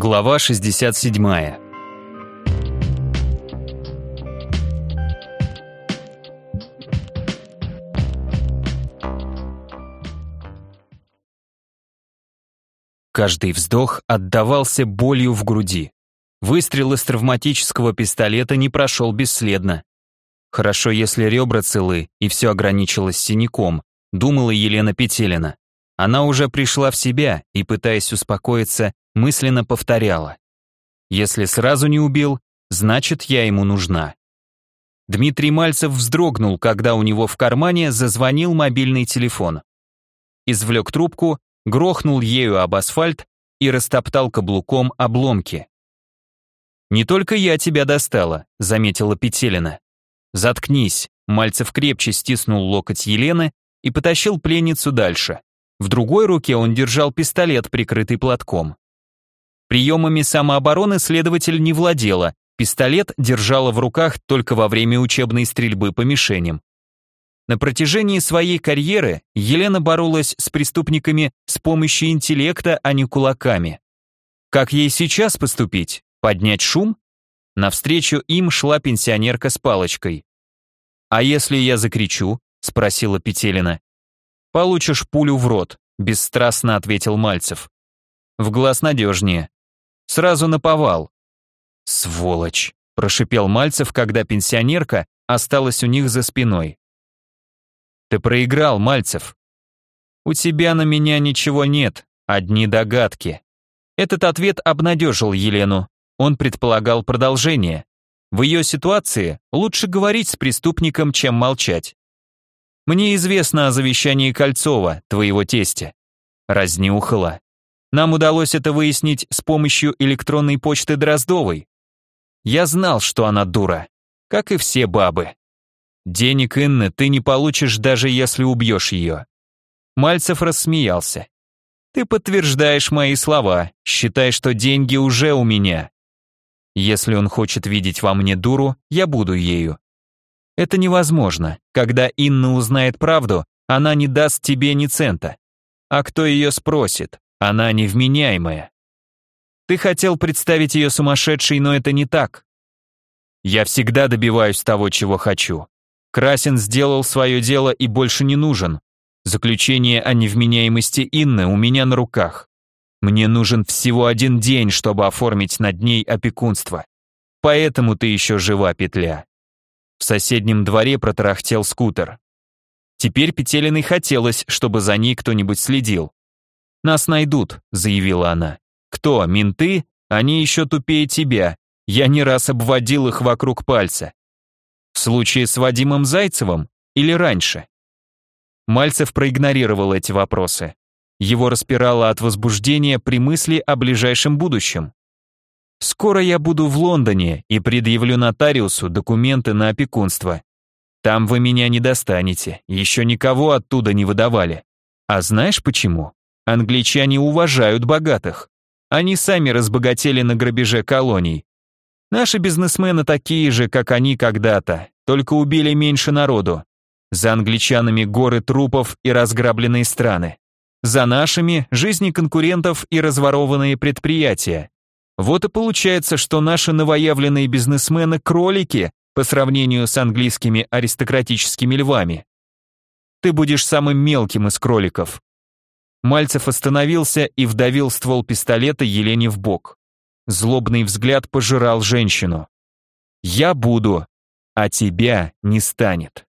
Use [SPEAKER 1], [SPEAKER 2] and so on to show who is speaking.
[SPEAKER 1] Глава 67. Каждый вздох отдавался болью в груди. Выстрел из травматического пистолета не прошел бесследно. Хорошо, если ребра целы, и все ограничилось синяком, думала Елена Петелина. Она уже пришла в себя и, пытаясь успокоиться, мысленно повторяла. «Если сразу не убил, значит, я ему нужна». Дмитрий Мальцев вздрогнул, когда у него в кармане зазвонил мобильный телефон. Извлек трубку, грохнул ею об асфальт и растоптал каблуком обломки. «Не только я тебя достала», — заметила Петелина. «Заткнись», — Мальцев крепче стиснул локоть Елены и потащил пленницу дальше. В другой руке он держал пистолет, прикрытый платком. Приемами самообороны следователь не владела, пистолет держала в руках только во время учебной стрельбы по мишеням. На протяжении своей карьеры Елена боролась с преступниками с помощью интеллекта, а не кулаками. Как ей сейчас поступить? Поднять шум? Навстречу им шла пенсионерка с палочкой. «А если я закричу?» — спросила Петелина. «Получишь пулю в рот», — бесстрастно ответил Мальцев. «В глаз надежнее. Сразу наповал». «Сволочь», — прошипел Мальцев, когда пенсионерка осталась у них за спиной. «Ты проиграл, Мальцев. У тебя на меня ничего нет, одни догадки». Этот ответ обнадежил Елену. Он предполагал продолжение. В ее ситуации лучше говорить с преступником, чем молчать. Мне известно о завещании Кольцова, твоего тестя. Разнюхала. Нам удалось это выяснить с помощью электронной почты Дроздовой. Я знал, что она дура, как и все бабы. Денег Инны ты не получишь, даже если убьешь ее. Мальцев рассмеялся. Ты подтверждаешь мои слова, считай, что деньги уже у меня. Если он хочет видеть во мне дуру, я буду ею. Это невозможно. Когда Инна узнает правду, она не даст тебе ни цента. А кто ее спросит? Она невменяемая. Ты хотел представить ее сумасшедшей, но это не так. Я всегда добиваюсь того, чего хочу. Красин сделал свое дело и больше не нужен. Заключение о невменяемости Инны у меня на руках. Мне нужен всего один день, чтобы оформить над ней опекунство. Поэтому ты еще жива, петля. В соседнем дворе протарахтел скутер. Теперь Петелиной хотелось, чтобы за ней кто-нибудь следил. «Нас найдут», — заявила она. «Кто, менты? Они еще тупее тебя. Я не раз обводил их вокруг пальца. В случае с Вадимом Зайцевым или раньше?» Мальцев проигнорировал эти вопросы. Его распирало от возбуждения при мысли о ближайшем будущем. Скоро я буду в Лондоне и предъявлю нотариусу документы на опекунство. Там вы меня не достанете, еще никого оттуда не выдавали. А знаешь почему? Англичане уважают богатых. Они сами разбогатели на грабеже колоний. Наши бизнесмены такие же, как они когда-то, только убили меньше народу. За англичанами горы трупов и разграбленные страны. За нашими жизни конкурентов и разворованные предприятия. Вот и получается, что наши новоявленные бизнесмены – кролики по сравнению с английскими аристократическими львами. Ты будешь самым мелким из кроликов. Мальцев остановился и вдавил ствол пистолета Елене в бок. Злобный взгляд пожирал женщину. «Я буду, а тебя не станет».